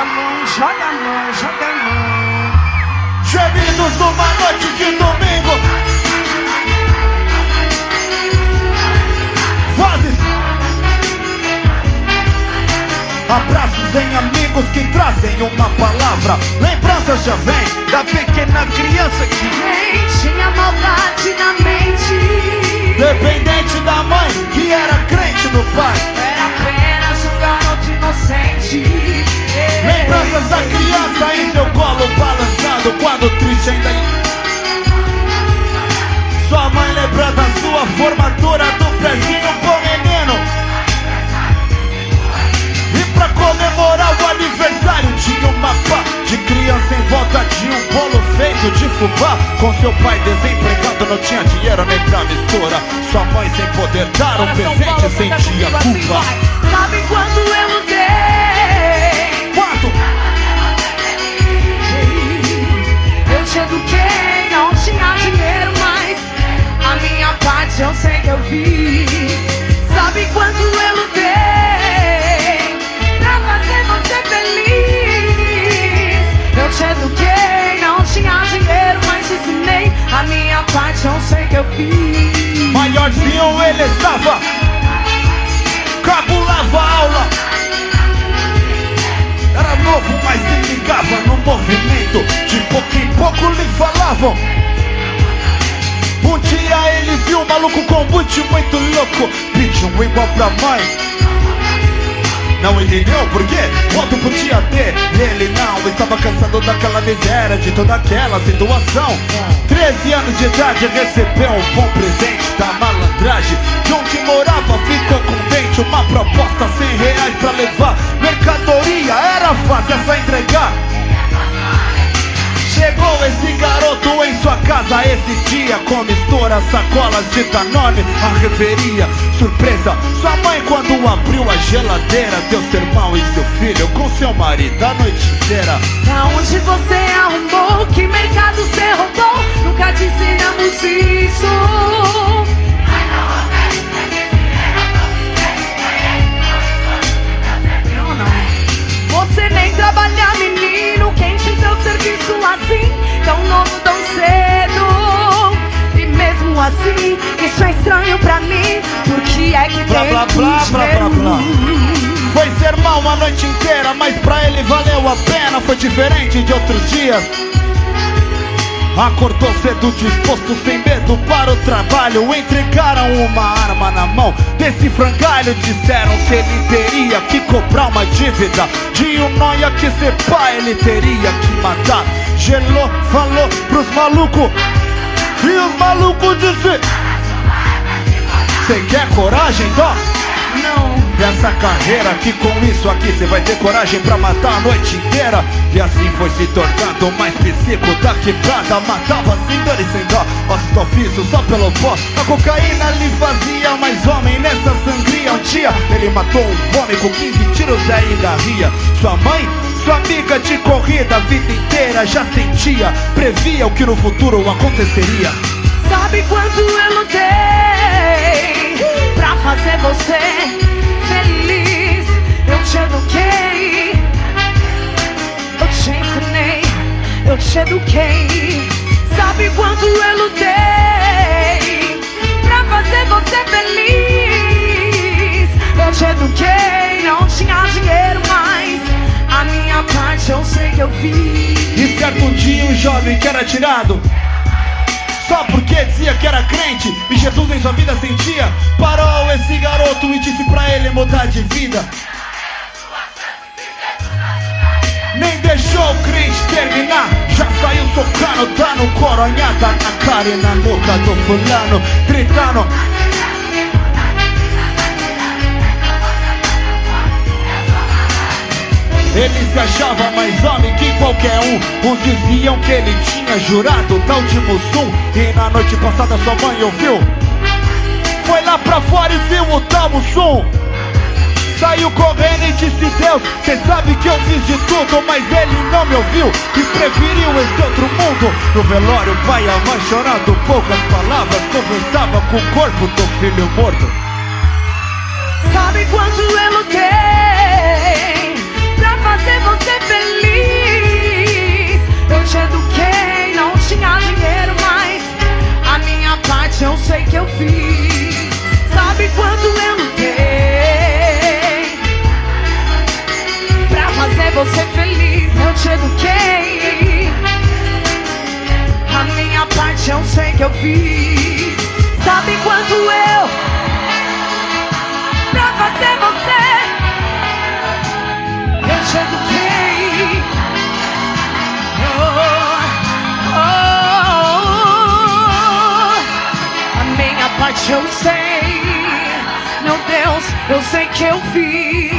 joga a mão, joga a mão, joga a mão. Gemidos numa noite de domingo. Vozes. Abraços em amigos que trazem uma palavra. Lembranças já vem da pequena criança que Nem tinha maldade na mente. Dependente da mãe triste ainda. Sua mãe lembra da sua formatura do prezinho com menino. E pra comemorar o aniversário tinha uma pá de criança em volta de um bolo feito de fubá. Com seu pai desempregado não tinha dinheiro nem pra mistura. Sua mãe sem poder dar um presente sentia assim, culpa. Sabe quando eu Eu sei que eu fiz. Maiorzinho ele estava. Cabulava aula. Era novo, mas se ligava no movimento. De pouco em pouco lhe falavam. Um dia ele viu um maluco com boot muito louco. Pediu um igual pra mãe não entendeu por quê? Volto podia ter. Ele não estava cansado daquela miséria De toda aquela situação. 13 anos de idade recebeu um bom presente Da malandragem De onde morava ficou contente Uma proposta 100 reais pra levar. Mercadoria era fácil é só entregar. Chegou esse garoto em sua casa esse dia Com mistura, sacolas de Danone A reveria, surpresa Sua mãe quando abriu a geladeira Deu seu irmão e seu filho com seu marido a noite inteira Aonde você arrumou? Que mercado você roubou? Nunca te ensinamos isso. Assim, isso é estranho pra mim. Porque é que Blá blá blá blá blá blá. Foi sermão a noite inteira Mas pra ele valeu a pena Foi diferente de outros dias. Acordou cedo disposto sem medo para o trabalho. Entregaram uma arma na mão desse frangalho. Disseram que ele teria que cobrar uma dívida De um noia que ser pai ele teria que matar. Gelou, falou pros malucos E os malucos disse Cê quer coragem, dó? Não. Dessa carreira que com isso aqui você vai ter coragem pra matar a noite inteira. E assim foi se tornando mais psico da quebrada. Matava sem dor e sem dó, ossos do ofício só pelo pó. A cocaína lhe fazia mais homem nessa sangria. Um dia ele matou um homem com 15 tiros e ainda ria. Sua mãe, sua amiga de corrida a vida inteira já sentia Previa o que no futuro aconteceria Sabe quanto eu lutei pra fazer você feliz? Eu te eduquei, eu te ensinei, eu te eduquei. Sabe quanto eu lutei pra fazer você feliz? Eu te eduquei, não tinha dinheiro mais. Um jovem que era tirado. Só porque dizia que era crente E Jesus em sua vida sentia. Parou esse garoto e disse pra ele mudar de vida. Nem deixou o crente terminar. Já saiu socando, dando coronhada na cara e na boca do fulano Gritando Ele se achava mais homem que qualquer um. Uns diziam que ele tinha jurado tal de Mussum. E na noite passada sua mãe ouviu. Foi lá pra fora e viu o tal Mussum. Saiu correndo e disse Deus Cê sabe que eu fiz de tudo Mas ele não me ouviu E preferiu esse outro mundo. No velório o pai e a mãe chorando Poucas palavras Conversava com o corpo do filho morto eu sei que eu fiz. Sabe quanto eu pra fazer você? Eu te eduquei. Oh, oh, a minha parte eu sei. Meu Deus, eu sei que eu fiz.